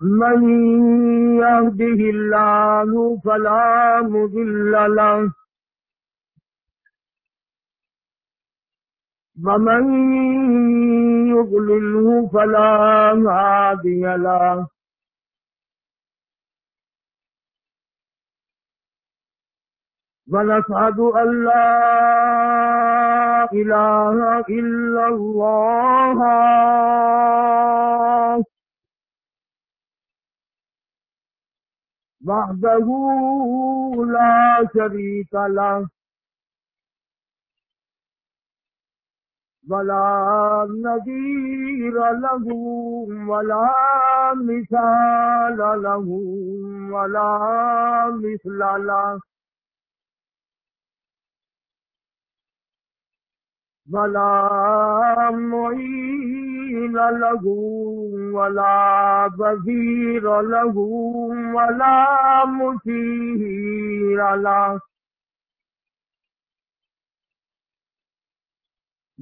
من يهده الله فلا مضل له ومن يضلله فلا هادي له ونشهد أن لا إله إلا الله. وحده لا شريك له ولا نذير له ولا مثال له ولا مثل له. ولا معين له ولا بذير له ولا مشير له.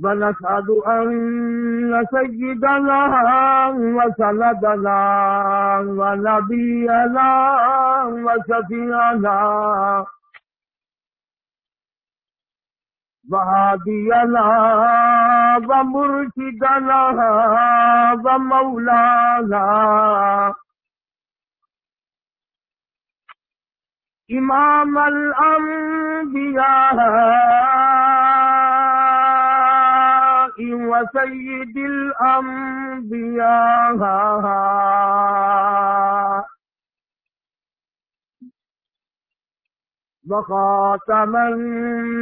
ونشهد أن سيدنا وسندنا ونبينا وشفيعنا وهادينا ومرشدنا ومولانا. إمام الأنبياء وسيد الأنبياء. وخاتم النبيين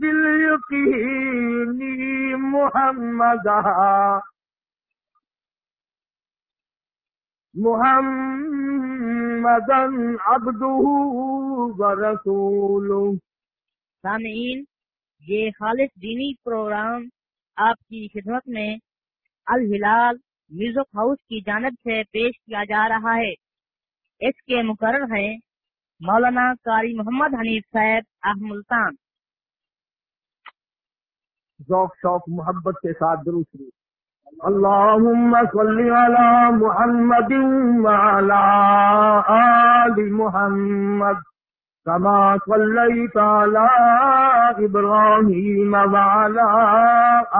باليقين محمدا. محمدا عبده ورسوله. سامعین، یہ خالص دینی پروگرام آپ کی خدمت میں الہلال میوزک ہاؤس کی جانب سے پیش کیا جا رہا ہے۔ اس کے مقرر ہیں مولانا قاری محمد حنیف صاحب احملتان ذوق، شوق، محبت کے ساتھ درست اللهم صل على محمد وعلى آل محمد كما صليت على إبراهيم وعلى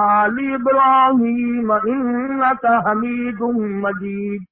آل إبراهيم إنك حميد مجيد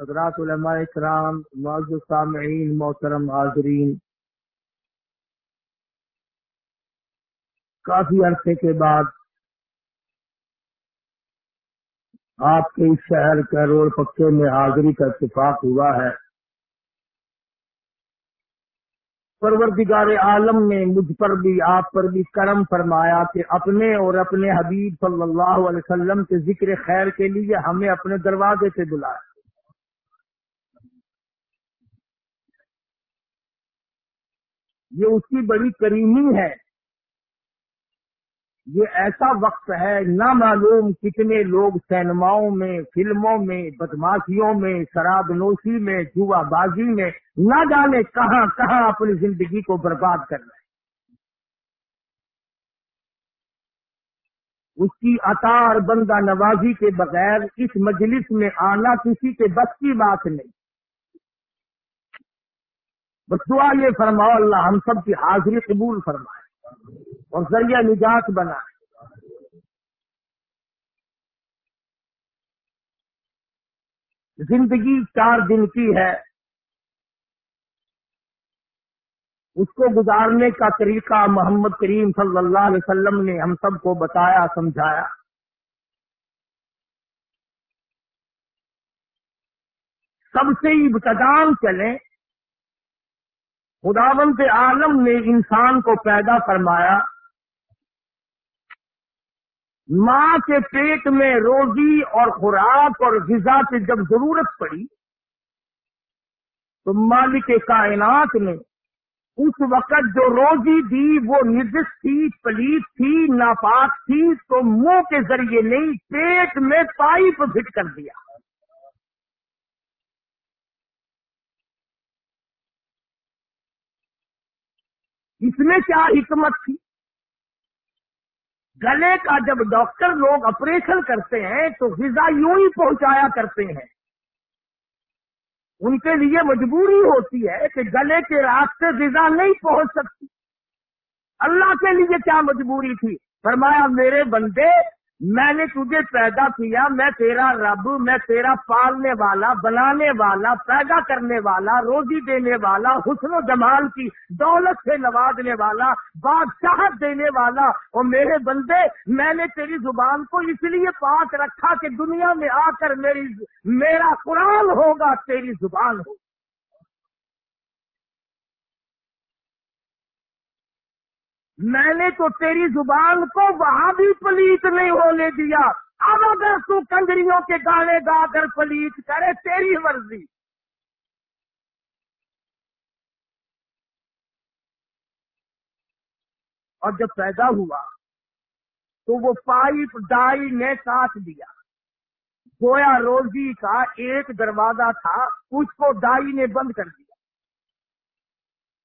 حضرات علماء اکرام معذر سامعین، محترم حاضرین، کافی عرصے کے بعد آپ کے اس شہر کیرول پکے میں حاضری کا اتفاق ہوا ہے۔ پروردگار عالم نے مجھ پر بھی، آپ پر بھی کرم فرمایا کہ اپنے اور اپنے حبیب صلی اللہ علیہ وسلم کے ذکر خیر کے لیے ہمیں اپنے دروازے سے بلایا یہ اس کی بڑی کریمی ہے۔ یہ ایسا وقت ہے نہ معلوم کتنے لوگ سینماؤں میں، فلموں میں، بدماشیوں میں، شراب نوشی میں، جوا بازی میں، نہ جانے کہاں کہاں اپنی زندگی کو برباد کر رہے اس کی اطار بندہ نوازی کے بغیر اس مجلس میں آنا کسی کے بس کی بات نہیں۔ بس دعا یہ فرماؤ، اللہ ہم سب کی حاضری قبول فرمائے اور ذریعہ نجات بنا زندگی چار دن کی ہے۔ اس کو گزارنے کا طریقہ محمد کریم صلی اللہ علیہ وسلم نے ہم سب کو بتایا، سمجھایا۔ سب سے ابتدام چلیں۔ خداوند عالم نے انسان کو پیدا فرمایا۔ ماں کے پیٹ میں روزی اور خوراک اور غذا کی جب ضرورت پڑی، تو مالک کائنات نے اس وقت جو روزی دی، وہ نجس تھی، پلیت تھی، ناپاک تھی، تو منہ کے ذریعے نہیں، پیٹ میں پائپ فٹ کر دیا۔ اس میں کیا حکمت تھی؟ گلے کا جب ڈاکٹر لوگ آپریشن کرتے ہیں تو غذا یوں ہی پہنچایا کرتے ہیں۔ ان کے لیے مجبوری ہوتی ہے کہ گلے کے راستے غذا نہیں پہنچ سکتی۔ اللہ کے لیے کیا مجبوری تھی؟ فرمایا، میرے بندے میں نے تجھے پیدا کیا، میں تیرا رب، میں تیرا پالنے والا، بنانے والا، پیدا کرنے والا، روزی دینے والا، حسن و جمال کی دولت سے نوازنے والا بادشاہت دینے والا۔ اور میرے بندے، میں نے تیری زبان کو اس لیے پاک رکھا کہ دنیا میں آ کر میری، میرا قرآن ہوگا، تیری زبان ہوگا میں نے تو تیری زبان کو وہاں بھی پلیت نہیں ہونے دیا۔ اب اگر تو کنجریوں کے گانے گا کر پلیت کرے تیری مرضی۔ اور جب پیدا ہوا تو وہ پائپ ڈائی نے کاٹ دیا گویا روزی کا ایک دروازہ تھا، اس کو ڈائی نے بند کر دیا۔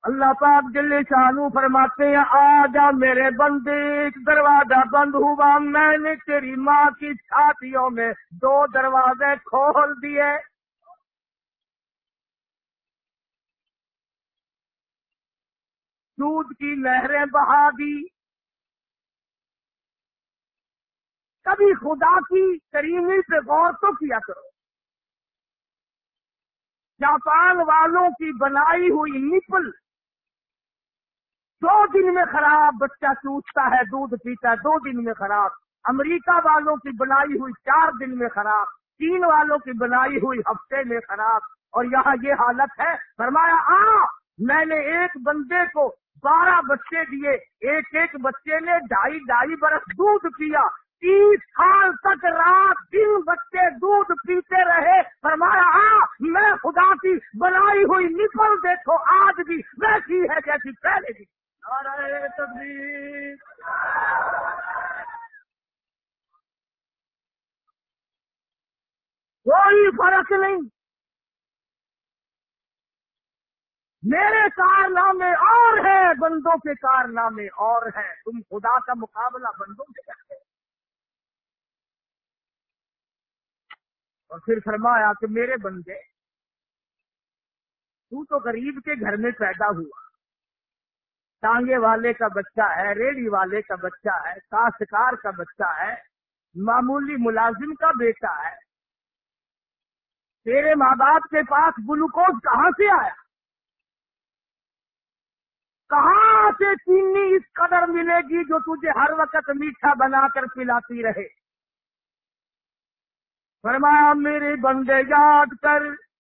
اللہ پاک دل شانو فرماتے ہیں، آ جا میرے بندے، ایک دروازہ بند ہوا، میں نے تیری ماں کی چھاتیوں میں دو دروازے کھول دیے۔ دودھ کی لہریں بہا دی۔ کبھی خدا کی کریمی پہ غور تو کیا کرو۔ جاپان والوں کی بنائی ہوئی نپل دو دن میں خراب، بچہ چوستا ہے، دودھ پیتا ہے، دو دن میں خراب۔ امریکہ والوں کی بنائی ہوئی چار دن میں خراب، چین والوں کی بنائی ہوئی ہفتے میں خراب۔ اور یہاں یہ حالت ہے، فرمایا آ میں نے ایک بندے کو بارہ بچے دیے، ایک ایک بچے نے ڈھائی ڈھائی برس دودھ پیا۔ تیس سال تک رات دن بچے دودھ پیتے رہے۔ فرمایا آ میں خدا کی بنائی ہوئی نکل دیکھو، آج بھی ویسی ہے جیسی پہلے بھی۔ کوئی فرق نہیں۔ میرے کارنامے اور ہیں، بندوں کے کارنامے اور ہیں۔ تم خدا کا مقابلہ بندوں سے کرتے۔ اور پھر فرمایا کہ میرے بندے، تو تو غریب کے گھر میں پیدا ہوا۔ ٹانگے والے کا بچہ ہے، ریڑھی والے کا بچہ ہے کاشتکار کا بچہ ہے، معمولی ملازم کا بیٹا ہے۔ تیرے ماں باپ کے پاس گلوکوز کہاں سے آیا؟ کہاں سے چینی اس قدر ملے گی جو تجھے ہر وقت میٹھا بنا کر پلاتی رہے؟ فرمایا میرے بندے، یاد کر۔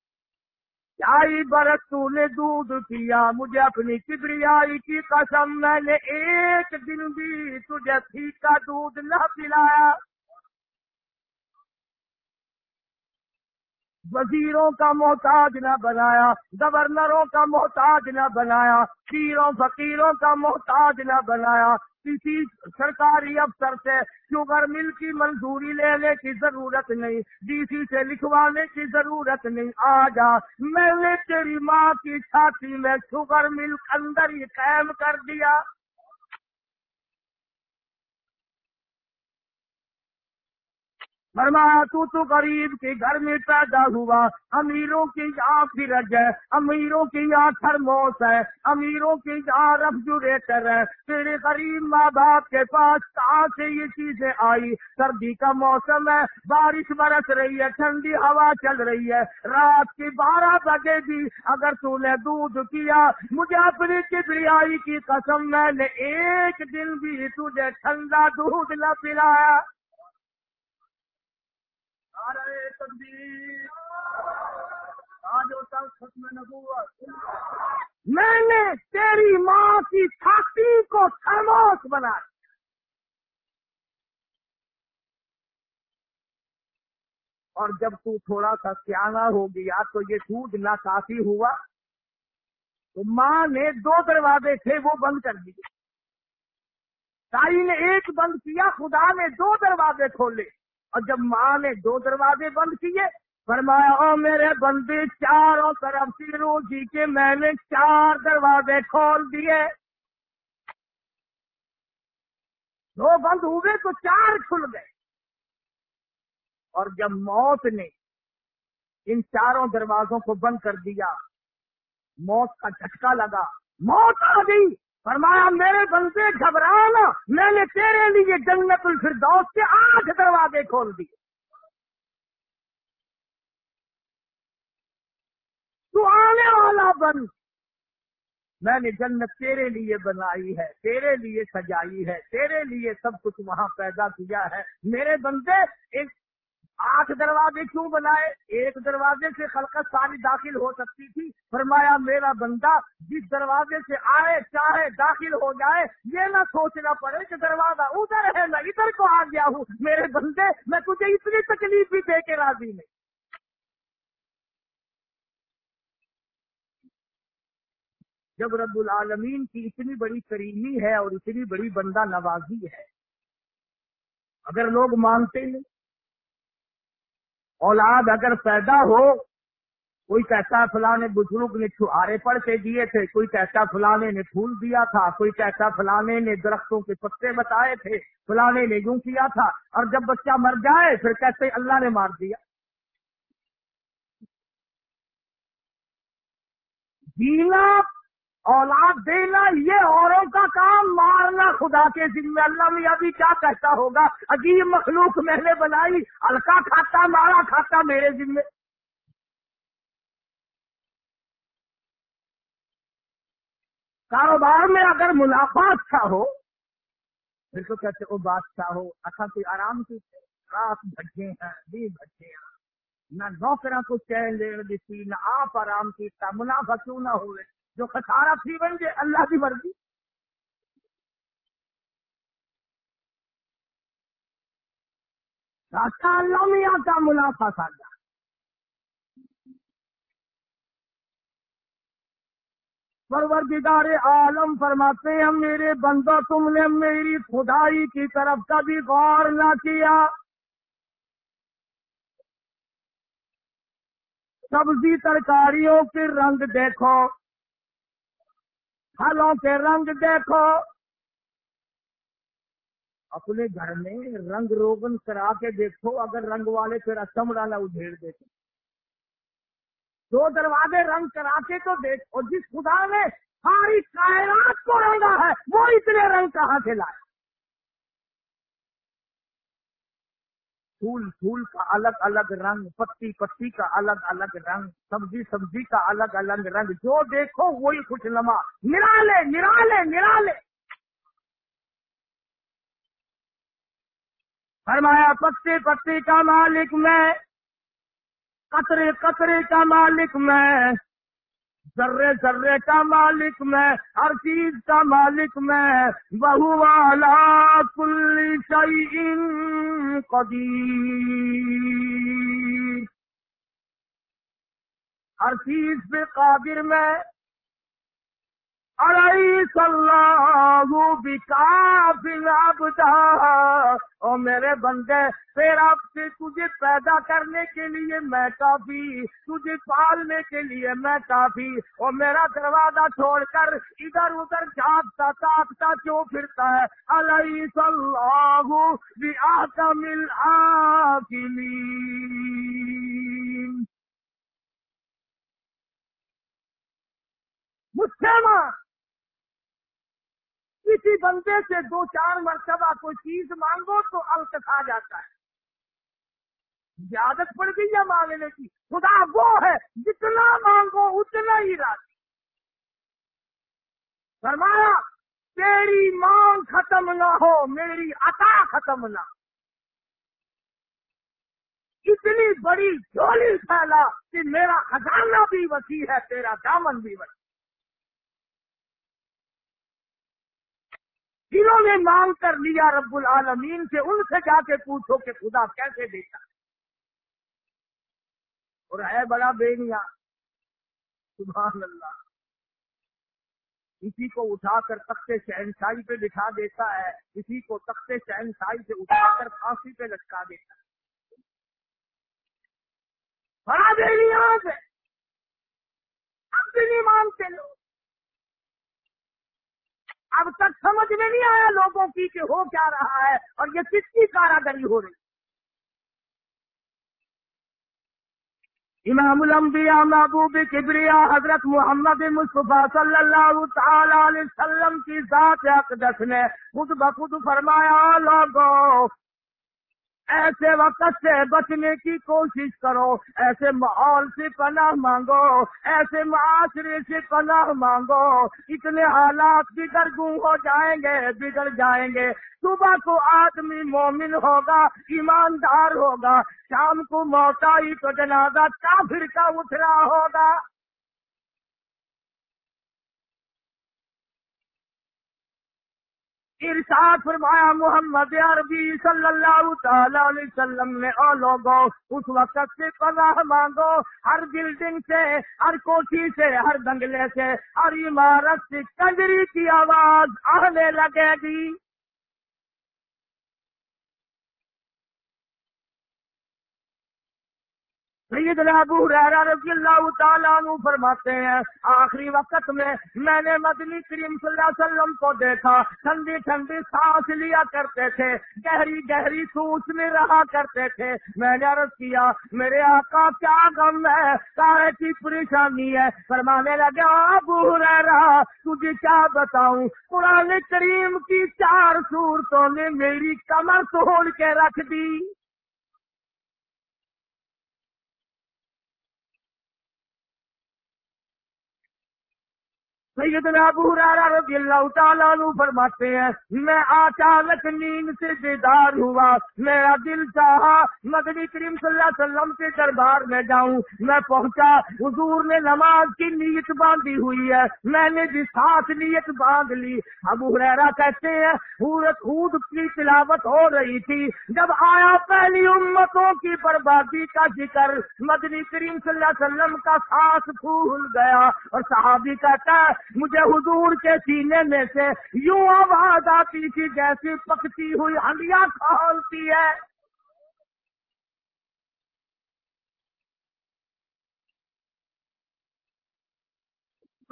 چائی برس تو نے دودھ پیا، مجھے اپنی کبریائی کی قسم، میں نے ایک دن بھی تجھے پھیکا دودھ نہ پلایا۔ وزیروں کا محتاج نہ بنایا، گورنروں کا محتاج نہ بنایا پیروں فقیروں کا محتاج نہ بنایا۔ کسی سرکاری افسر سے شوگر مل کی منظوری لینے کی ضرورت نہیں، ڈی سی سے لکھوانے کی ضرورت نہیں۔ آ جا میں نے تیری ماں کی چھاتی میں شوگر مل اندر ہی قائم کر دیا۔ فرمایا تو تو غریب کے گھر میں پیدا ہوا۔ امیروں کی یہاں فرج ہے، امیروں کی یہاں تھرموس ہے۔ امیروں کی یہاں ریفریجریٹر ہے۔ تیرے غریب ماں باپ کے پاس کہاں سے یہ چیزیں آئی؟ سردی کا موسم ہے، بارش برس رہی ہے، ٹھنڈی ہوا چل رہی ہے۔ رات کی بارہ بجے بھی اگر تو نے دودھ کیا مجھے اپنی کبریائی کی قسم، میں نے ایک دن بھی تجھے ٹھنڈا دودھ نہ پلایا۔ میں نے تیری ماں کی چھاتی کو خاموش بنا اور جب تو تھوڑا سا سیاح ہو گیا تو یہ سود نہ کافی ہوا، تو ماں نے دو دروازے تھے وہ بند کر دیے۔ تائی نے ایک بند کیا، خدا نے دو دروازے کھولے۔ اور جب ماں نے دو دروازے بند کیے، فرمایا، او میرے بندے، چاروں طرف سے روزی کے میں نے چار دروازے کھول دیے۔ دو بند ہوئے تو چار کھل گئے۔ اور جب موت نے ان چاروں دروازوں کو بند کر دیا، موت کا جھٹکا لگا، موت آ گئی۔ فرمایا، میرے بندے گھبرانا میں نے تیرے لیے جنت الفردوس کے آٹھ دروازے کھول دیے۔ تو آنے والا بن۔ میں نے جنت تیرے لیے بنائی ہے، تیرے لیے سجائی ہے، تیرے لیے سب کچھ وہاں پیدا کیا ہے۔ میرے بندے ایک آٹھ دروازے کیوں بنائے؟ ایک دروازے سے خلقت ساری داخل ہو سکتی تھی۔ فرمایا، میرا بندہ جس دروازے سے آئے، چاہے داخل ہو جائے، یہ نہ سوچنا پڑے کہ دروازہ ادھر ہے، میں ادھر کو آ گیا ہوں۔ میرے بندے، میں تجھے اتنی تکلیف بھی دے کے راضی نہیں۔ جب رب العالمین کی اتنی بڑی کریمی ہے اور اتنی بڑی بندہ نوازی ہے، اگر لوگ مانتے نہیں اولاد اگر پیدا ہو، کوئی کہتا فلانے بزرگ نے چھوارے پڑ کے دیے تھے، کوئی کہتا فلانے نے پھول دیا تھا، کوئی کہتا فلانے نے درختوں کے پتے بتائے تھے، فلانے نے یوں کیا تھا، اور جب بچہ مر جائے، پھر کہتے اللہ نے مار دیا۔ جینا اولاد دینا یہ اوروں کا کام مارنا خدا کے ذمہ اللہ میں ابھی کیا کہتا ہوگا؟ عجیب مخلوق میں نے بنائی، ہلکا کھاتا مارا کھاتا میرے ذمہ کاروبار میں اگر منافع اچھا ہو، پھر تو کہتے وہ بادشاہ ہو؟ اچھا کوئی آرام کی رات بھجے ہیں بھی بھجے ہیں۔ نہ نوکرا کو چین لے دیتی نہ آپ آرام کیتا، منافع کیوں نہ ہوئے؟ جو خسارہ تھی بن گئے اللہ کی مرضی۔ اللہ میاں کا منافع ساجا پروردگار عالم فرماتے ہیں میرے بندہ، تم نے میری خدائی کی طرف کبھی غور نہ کیا۔ سبزی ترکاریوں کے رنگ دیکھو۔ پھلوں کے رنگ دیکھو۔ اپنے گھر میں رنگ روگن کرا کے دیکھو، اگر رنگ والے پھر چمڑا نہ ادھیڑ دیتے دو دروازے رنگ کرا کے تو دیکھو جس خدا نے ساری کائنات کو رنگا ہے، وہ اتنے رنگ کہاں سے لائے؟ پھول پھول کا الگ الگ رنگ، پتی پتی کا الگ الگ رنگ، سبزی سبزی کا الگ الگ رنگ، جو دیکھو وہی خوش نما۔ نرالے نرالے نرالے۔ فرمایا پتے پتے کا مالک میں، قطرے قطرے کا مالک میں۔ ذرے ذرے کا مالک میں، ہر چیز کا مالک میں بہو والا کل شعین قدیر۔ ہر چیز پہ قادر میں علیس اللہ بکاف العبدہ۔ او میرے بندے تیرا سے تجھے پیدا کرنے کے لیے میں کافی، تجھے پالنے کے لیے میں کافی۔ اور میرا دروازہ چھوڑ کر ادھر ادھر جھانکتا، تاکتا کیوں پھرتا ہے؟ علیس اللہ بآتم العاقلین۔ مسلمان! کسی بندے سے دو چار مرتبہ کوئی چیز مانگو تو الکھا جاتا ہے۔ عادت پڑ گئی ہے مانگنے کی۔ خدا وہ ہے، جتنا مانگو اتنا ہی راضی۔ فرمایا، تیری مانگ ختم نہ ہو، میری عطا ختم نہ۔ اتنی بڑی جھولی پھیلا کہ میرا خزانہ بھی وسیع ہے، تیرا دامن بھی وسیع جنہوں نے مانگ کر لیا رب العالمین سے، ان سے جا کے پوچھو کہ خدا کیسے دیتا اور ہے بڑا بےنیا سبحان اللہ۔ کسی کو اٹھا کر تخت شہنشاہی پہ بٹھا دیتا ہے کسی کو تخت شہنشاہی سے اٹھا کر پھانسی پہ لٹکا دیتا ہے۔ بڑا بےنیا ہے۔ اب بھی نہیں مانتے لوگ۔ اب تک سمجھ میں نہیں آیا لوگوں کی کہ ہو کیا رہا ہے اور یہ کس کی کاراگری ہو رہی امام الانبیاء محبوب کبریا حضرت محمد مصطفیٰ صلی اللہ تعالی علیہ وسلم کی ذات اقدس نے خود بخود فرمایا، لوگوں ایسے وقت سے بچنے کی کوشش کرو، ایسے ماحول سے پناہ مانگو، ایسے معاشرے سے پناہ مانگو۔ اتنے حالات بگڑ گوں ہو جائیں گے، بگڑ جائیں گے۔ صبح کو آدمی مومن ہوگا، ایماندار ہوگا، شام کو موٹائی تو جنازہ کافر کا اٹھ رہا ہوگا۔ ارشاد فرمایا، محمد عربی صلی اللہ تعالی علیہ وسلم نے، او لوگو، اس وقت سے پناہ مانگو، ہر بلڈنگ سے، ہر کوٹھی سے، ہر بنگلے سے، ہر عمارت سے، کنجری کی آواز آنے لگے گی۔ سیدنا ابو حریرہ رضی اللہ تعالیٰ عنہ فرماتے ہیں، آخری وقت میں میں نے مدنی کریم صلی اللہ علیہ وسلم کو دیکھا، ٹھنڈی ٹھنڈی سانس لیا کرتے تھے، گہری گہری سوچ میں رہا کرتے تھے۔ میں نے عرض کیا، میرے آقا کیا غم ہے، سارے کی پریشانی ہے۔ فرمانے لگا ابو حریرہ تجھے کیا بتاؤں؟ قرآن کریم کی چار صورتوں نے میری کمر توڑ کے رکھ دی۔ سیدنا ابو حرارہ رضی اللہ تعالیٰ عنہ فرماتے ہیں، میں اچانک نیند سے بیدار ہوا، میرا دل چاہا مدنی کریم صلی اللہ علیہ وسلم کے دربار میں جاؤں۔ میں پہنچا، حضور نے نماز کی نیت باندھی ہوئی ہے۔ میں نے بھی ساتھ نیت باندھ لی۔ ابو حرارہ کہتے ہیں، حورت خود کی تلاوت ہو رہی تھی۔ جب آیا پہلی امتوں کی بربادی کا ذکر مدنی کریم صلی اللہ علیہ وسلم کا سانس پھول گیا اور صحابی کہتا ہے مجھے حضور کے سینے میں سے یوں آواز آتی تھی جیسی پکتی ہوئی ہنڈیا کھولتی ہے۔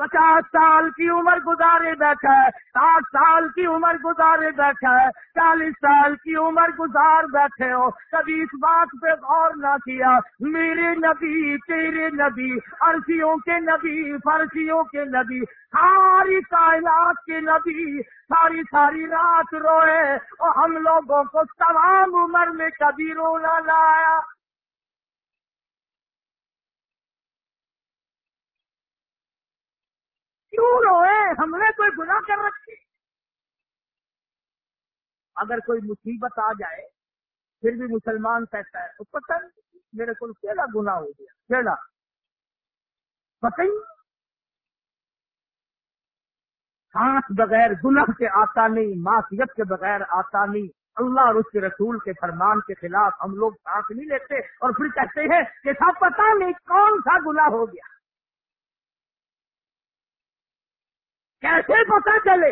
پچاس سال کی عمر گزارے بیٹھا ہے، ساٹھ سال کی عمر گزارے بیٹھا ہے، چالیس سال کی عمر گزار بیٹھے ہو۔ کبھی اس بات پہ غور نہ کیا، میرے نبی، تیرے نبی عرصیوں کے نبی فرشیوں کے نبی، ساری کائنات کے نبی، ساری ساری رات روئے اور ہم لوگوں کو تمام عمر میں کبھی رونا لایا کیوں روئے؟ ہم نے کوئی گناہ کر رکھے؟ اگر کوئی مصیبت آ جائے، پھر بھی مسلمان کہتا ہے، تو پتہ نہیں، میرے کو کیڑا گناہ ہو گیا، کیڑا؟ پتہ ہی سانس بغیر گناہ کے آتا نہیں معاشیت کے بغیر آتا نہیں۔ اللہ اور اس کے رسول کے فرمان کے خلاف ہم لوگ سانس نہیں لیتے، اور پھر کہتے ہیں کہ سب پتہ نہیں کون سا گناہ ہو گیا۔ کیسے پتا چلے۔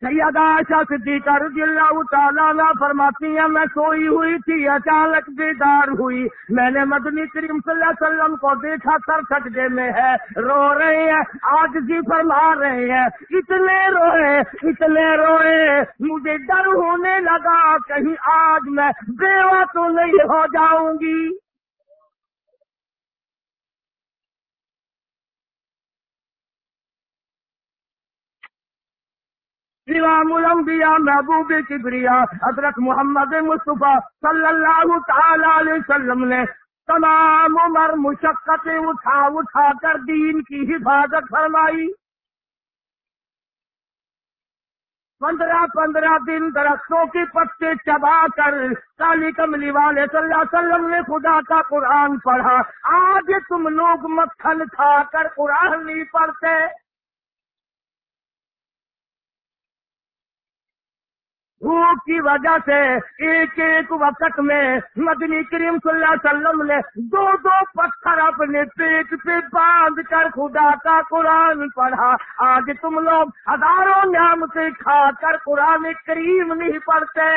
سیدہ عائشہ صدیقہ رضی اللہ تعالیٰ فرماتی ہیں، میں سوئی ہوئی تھی، اچانک بیدار ہوئی۔ میں نے مدنی کریم صلی اللہ علیہ وسلم کو دیکھا، سر سجدے میں ہے، رو رہے ہیں آج جی فرما رہے ہیں۔ اتنے روئے اتنے روئے۔ مجھے ڈر ہونے لگا، کہیں آج میں بیوہ تو نہیں ہو جاؤں گی۔ امام الانبیاء محبوب کبریا، حضرت محمد مصطفیٰ صلی اللہ تعالی علیہ وسلم نے تمام عمر مشقتیں اٹھا اٹھا کر دین کی حفاظت فرمائی۔ پندرہ پندرہ دن درختوں کی پتے چبا کر کالی کملی والے صلی اللہ علیہ وسلم نے خدا کا قرآن پڑھا۔ آج تم لوگ مکھن کھا کر قرآن نہیں پڑھتے۔ بھوک کی وجہ سے ایک ایک وقت میں مدنی کریم صلی اللہ علیہ وسلم نے دو دو پتھر اپنے پیٹ پہ باندھ کر خدا کا قرآن پڑھا۔ آج تم لوگ ہزاروں نام سے کھا کر قرآن کریم نہیں پڑھتے۔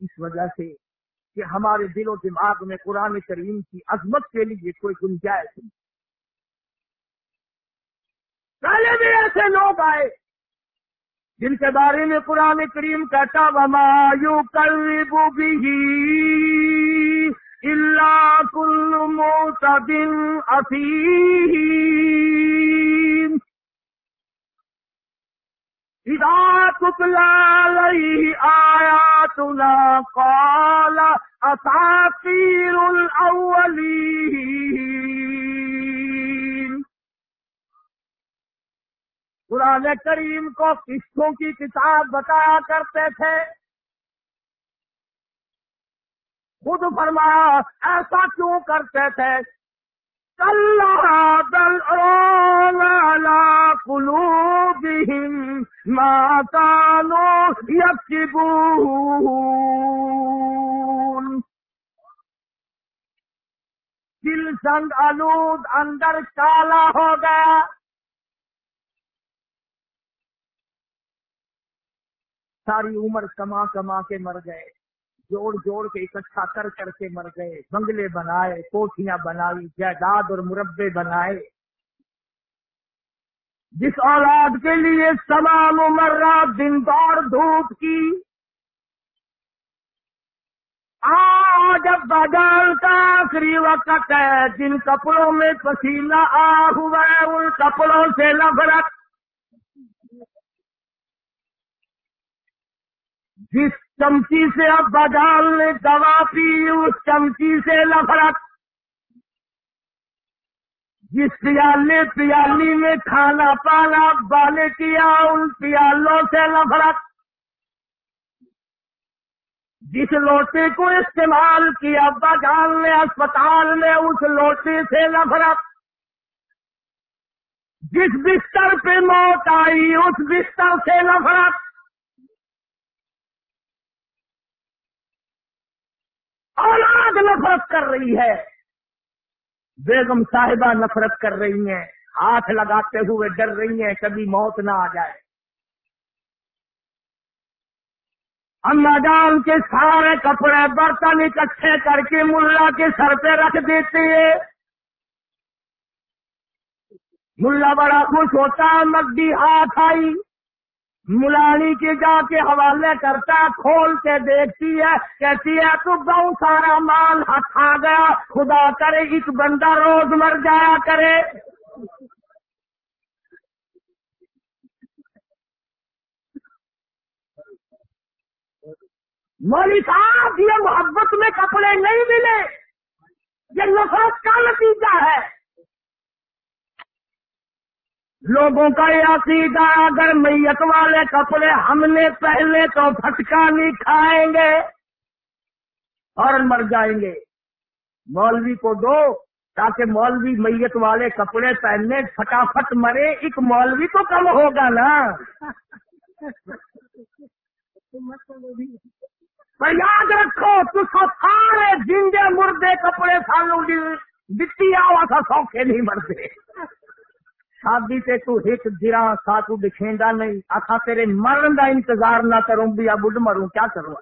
اس وجہ سے کہ ہمارے دل و دماغ میں قرآن کریم کی عظمت کے لیے کوئی گنجائش نہیں۔ پہلے بھی ایسے لوگ آئے جن کے بارے میں قرآن کریم کہتا ومایو کل بھی اللہ کل موتبن افیم اذا تتلا علیہ آیاتنا قال اساطیر الاولین قرآن کریم کو قسطوں کی کتاب بتایا کرتے تھے۔ خود فرمایا ایسا کیوں کرتے تھے؟ کلو ماتالو دل سنگ آلود اندر کالا ہو گیا۔ ساری عمر کما کما کے مر گئے، جوڑ جوڑ کے اکٹھا کر کر کے مر گئے، بنگلے بنائے، کوٹیاں بنائی، جائیداد اور مربے بنائے۔ جس اولاد کے لیے تمام عمر رات دن دوڑ دھوپ کی جب بازار کا آخری وقت ہے، جن کپڑوں میں پسینہ آ ہوا ہے، ان کپڑوں سے نفرت جس چمچی سے اب بجال نے دوا پی، اس چمچی سے نفرت۔ جس پیالے، پیالی میں کھانا پانا، بالے کیا، ان پیالوں سے نفرت۔ جس لوٹے کو استعمال کیا بجال نے اسپتال میں، اس لوٹے سے نفرت۔ جس بستر پہ موت آئی، اس بستر سے نفرت۔ اولاد نفرت کر رہی ہے۔ بیگم صاحبہ نفرت کر رہی ہیں۔ ہاتھ لگاتے ہوئے ڈر رہی ہیں کبھی موت نہ آ جائے۔ اما جان کے سارے کپڑے برتن اکٹھے کر کے ملا کے سر پہ رکھ دیتے ہیں۔ ملا بڑا خوش ہوتا مگی ہاتھ آئی۔ ملانی کے جا کے حوالے کرتا ہے کھول کے دیکھتی ہے، کہتی ہے، تو بہت سارا مال ہاتھ آ گیا، خدا کرے ایک بندہ روز مر جایا کرے۔ مولی صاحب، یہ محبت میں کپڑے نہیں ملے، یہ نفرت کا نتیجہ ہے۔ لوگوں کا یہ عقیدہ اگر میت والے کپڑے ہم نے پہلے تو پھٹکا نہیں کھائیں گے اور مر جائیں گے۔ مولوی کو دو تاکہ مولوی میت والے کپڑے پہننے فٹافٹ مرے، ایک مولوی تو کم ہوگا نا۔ یاد رکھو تو سارے جنگے مردے کپڑے سالوں دتی آوا تھا، سوکھے نہیں مرتے۔ شادی تے تو ایک گرا سا تو دکھیندا نہیں۔ آخا تیرے مرن دا انتظار نہ کروں بھی بڈ مروں، کیا کروں؟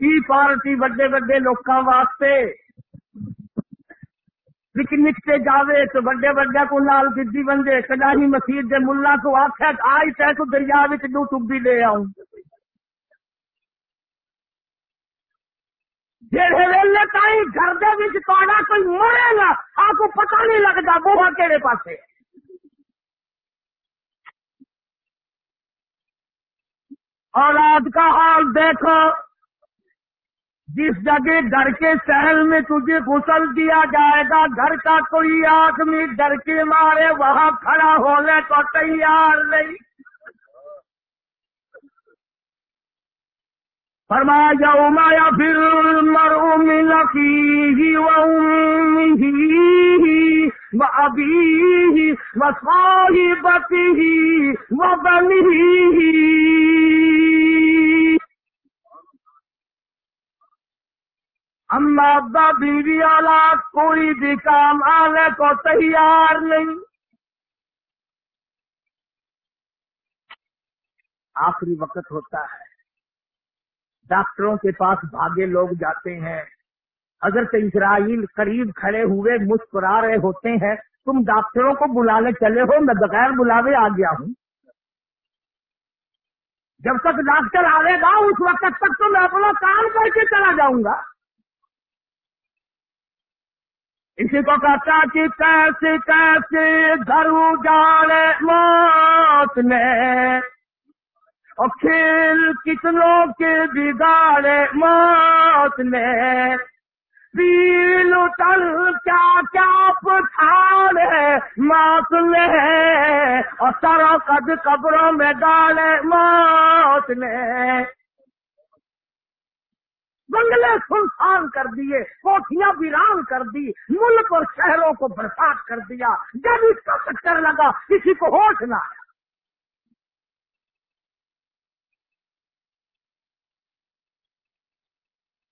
کی پارٹی بڑے بڑے لوکاں واسطے؟ پکنک سے جاوے تو بڑے بڑے کو نال گدی بندے کداہی مسیح دے ملا تو آخر آئی تے تو دریا وچ دو ٹبی لے آؤں۔ جہے ویلے تھی گھر تا کوئی مرے گا آپ کو پتا نہیں لگتا بوہا کہڑے پاس اولاد کا حال دیکھو۔ جس جگہ گھر کے شہر میں تجھے غسل دیا جائے گا، گھر کا کوئی آدمی ڈر کے مارے، وہاں کھڑا ہونے کو تیار نہیں۔ فرمایا یوم یفر المرء من اخیه و امه و ابیه اما ابا بیوی اولاد کوئی بھی کام آنے کو تیار نہیں۔ آخری وقت ہوتا ہے۔ ڈاکٹروں کے پاس بھاگے لوگ جاتے ہیں۔ حضرت اسرائیل قریب کھڑے ہوئے مسکرا رہے ہوتے ہیں۔ تم ڈاکٹروں کو بلانے چلے ہو، میں بغیر بلاوے آ گیا ہوں۔ جب تک ڈاکٹر آئے گا، اس وقت تک تو میں اپنا کام کر کے چلا جاؤں گا۔ اسی کو کہتا کہ کیسے کیسے گھر جانے موت نے اور کھیل کتنوں کے بگاڑے موت نے پیل تل کیا کیا پھاڑے موت نے اور سرو قد قبروں میں ڈالے موت نے بنگلے سنسان کر دیے، کوٹیاں ویران کر دی، ملک اور شہروں کو برسات کر دیا۔ جب اس کا چکر لگا، کسی کو ہوش نہ آیا۔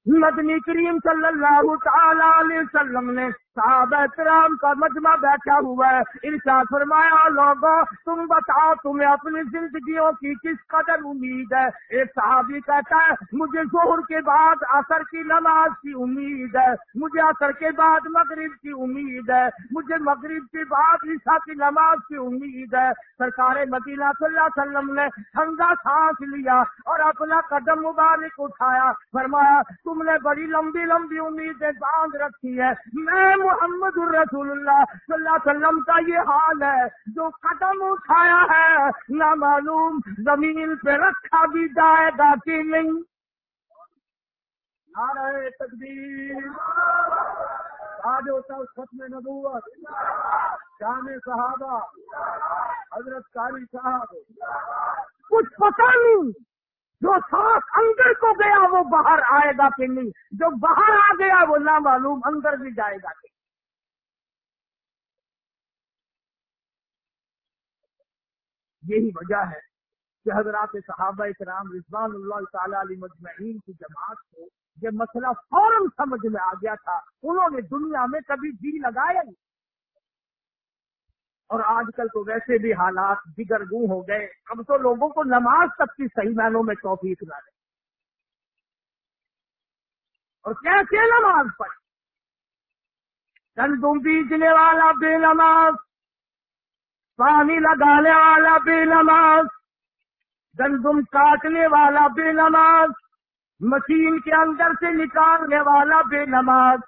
مدنی کریم صلی اللہ تعالی علیہ وسلم نے صحابہ کرام کا مجمع بیٹھا ہوا ہے۔ ارشاد فرمایا لوگوں تم بتاؤ، تمہیں اپنی زندگیوں کی کس قدر امید ہے؟ ایک صحابی کہتا ہے، مجھے زہر کے بعد اثر کی نماز کی امید ہے۔ مجھے اثر کے بعد مغرب کی امید ہے۔ مجھے مغرب کے بعد عیسا کی نماز کی امید ہے۔ سرکار مدینہ صلی اللہ علیہ وسلم نے ٹھنڈا سانس لیا اور اپنا قدم مبارک اٹھایا۔ فرمایا، تم نے بڑی لمبی لمبی امیدیں باندھ رکھی ہے میں محمد الرسول اللہ صلی اللہ علیہ وسلم کا یہ حال ہے، جو قدم اٹھایا ہے نہ معلوم زمین پہ رکھا بھی جائے گا کہ نہیں؟ نعرہ تقدیر آج ہوتا اس ختم نبوت۔ شام صحابہ۔ حضرت کاری صاحب۔ کچھ پتا نہیں جو سانس اندر کو گیا وہ باہر آئے گا کہ نہیں، جو باہر آ گیا وہ نہ معلوم اندر بھی جائے گا کہ یہی وجہ ہے کہ حضرات صحابہ کرام رضوان اللہ تعالی علی مجمعین کی جماعت کو یہ مسئلہ فوراً سمجھ میں آ گیا تھا، انہوں نے دنیا میں کبھی جی لگایا نہیں۔ اور آج کل تو ویسے بھی حالات بگڑ گو ہو گئے، اب تو لوگوں کو نماز تک کی صحیح معنوں میں توفیق نہ رہے اور کیسے نماز پڑھ تم بیچنے والا بے نماز پانی لگانے والا بے نماز گندم کاٹنے والا بے نماز، مشین کے اندر سے نکالنے والا بے نماز۔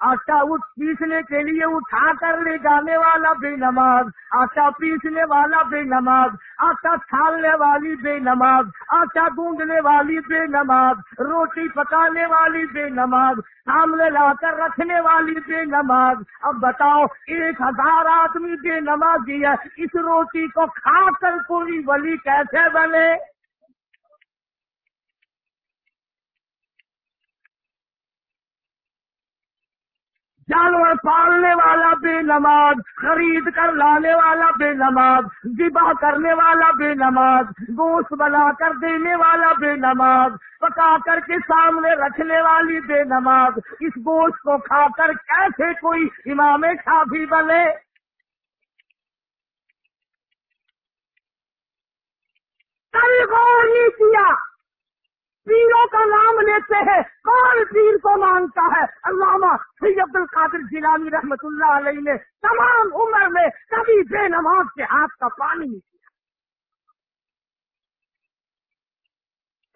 آٹا اٹھ پیسنے کے لیے اٹھا کر لے جانے والا بے نماز، آٹا پیسنے والا بے نماز، آٹا چھالنے والی بے نماز، آٹا گونگنے والی بے نماز، روٹی پکانے والی بے نماز، سامنے لا کر رکھنے والی بے نماز۔ اب بتاؤ، ایک ہزار آدمی بے نمازی ہے، اس روٹی کو کھا کر کوئی ولی کیسے بنے؟ جانور پالنے والا بے نماز، خرید کر لانے والا بے نماز، ذبح کرنے والا بے نماز، گوشت بنا کر دینے والا بے نماز، پکا کر کے سامنے رکھنے والی بے نماز۔ اس گوشت کو کھا کر کیسے کوئی امام شافی بنے؟ کل غور نہیں کیا۔ پیروں کا نام لیتے ہیں۔ کون پیر کو مانتا ہے؟ علامہ سید عبد القادر جیلانی رحمت اللہ علیہ نے تمام عمر میں کبھی بے نماز کے ہاتھ کا پانی نہیں کیا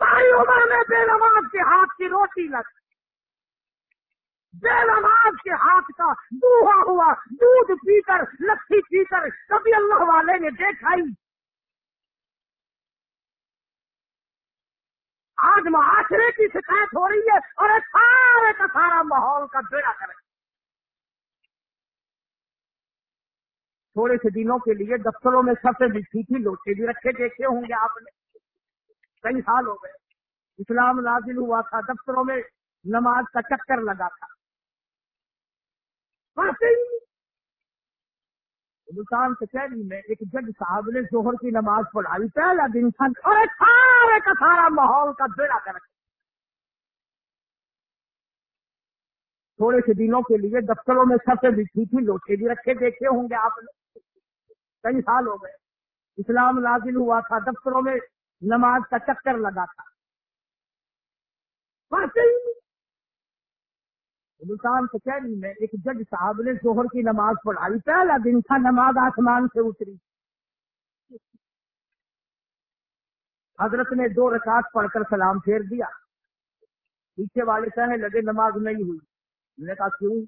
ساری عمر میں بے نماز کے ہاتھ کی روٹی لگ۔ بے نماز کے ہاتھ کا دوہا ہوا دودھ پی کر لکھی پی کر کبھی اللہ والے نے دیکھا ہی۔ آج معاشرے کی شکایت ہو رہی ہے اور سارے کا سارا ماحول کا بیڑا کرے۔ تھوڑے سے دنوں کے لیے دفتروں میں سب سے بچھی تھی، لوٹے بھی رکھے، دیکھے ہوں گے آپ نے۔ کئی سال ہو گئے۔ اسلام نازل ہوا تھا، دفتروں میں نماز کا چکر لگا تھا۔ ہندوستان کچہری میں ایک جج صاحب نے جوہر کی نماز پڑھائی، پہلا دن تھا سارے کا سارا ماحول کا بیڑا کر تھوڑے سے دنوں کے لیے دفتروں میں سب سے بچھی تھی، لوٹے بھی رکھے، دیکھے ہوں گے آپ کئی سال ہو گئے۔ اسلام نازل ہوا تھا، دفتروں میں نماز کا چکر لگا تھا۔ ہندوستان کچہری میں ایک جج صاحب نے جوہر کی نماز پڑھائی، پہلا دن تھا نماز آسمان سے اتری۔ حضرت نے دو رکعت پڑھ کر سلام پھیر دیا۔ پیچھے والے کہنے لگے، نماز نہیں ہوئی۔ میں نے کہا، کیوں؟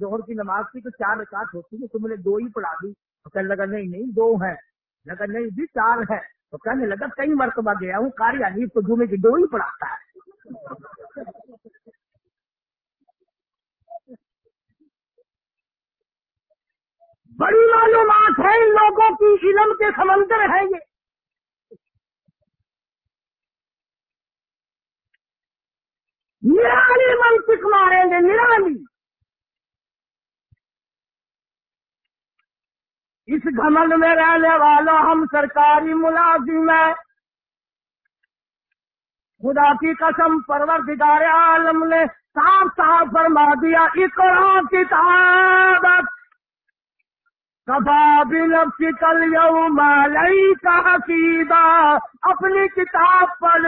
جوہر کی نماز کی تو چار رکعت ہوتی ہے، تم نے دو ہی پڑھا دی۔ تو کہنے لگا، نہیں نہیں، دو ہے لگا نہیں بھی چار ہے تو کہنے لگا، کئی مرتبہ گیا ہوں کاری علیف کو جمعے کی دو ہی پڑھاتا ہے۔ بڑی معلومات ہے ان لوگوں کی علم کے سمندر ہے یہ۔ نرالی منطق ماریں گے، نرالی۔ اس گھمنڈ میں رہنے والا ہم سرکاری ملازم ہیں۔ خدا کی قسم، پروردگار عالم نے صاف صاف فرما دیا، اقرا کتابت کل یوم کا حسیبہ اپنی کتاب پڑھ،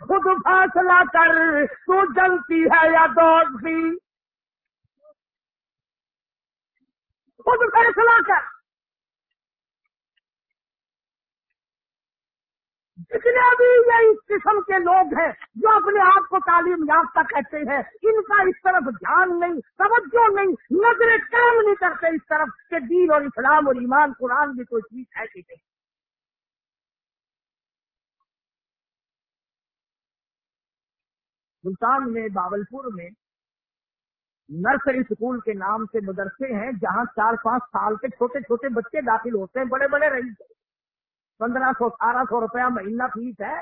خود فیصلہ کر، تو جلتی ہے یا دوڑتی خود فیصلہ کر۔ جتنے بھی یہ اس قسم کے لوگ ہیں جو اپنے آپ کو تعلیم یافتہ کہتے ہیں۔ ان کا اس طرف دھیان نہیں، توجہ نہیں، نظر کام نہیں کرتے اس طرف کہ دین اور اسلام اور ایمان، قرآن بھی کوئی چیز ہے کہ نہیں۔ ملتان میں باولپور میں نرسری اسکول کے نام سے مدرسے ہیں جہاں چار پانچ سال کے چھوٹے چھوٹے بچے داخل ہوتے ہیں، بڑے بڑے رہی پندرہ سو اٹھارہ سو روپیہ مہینہ فیس ہے۔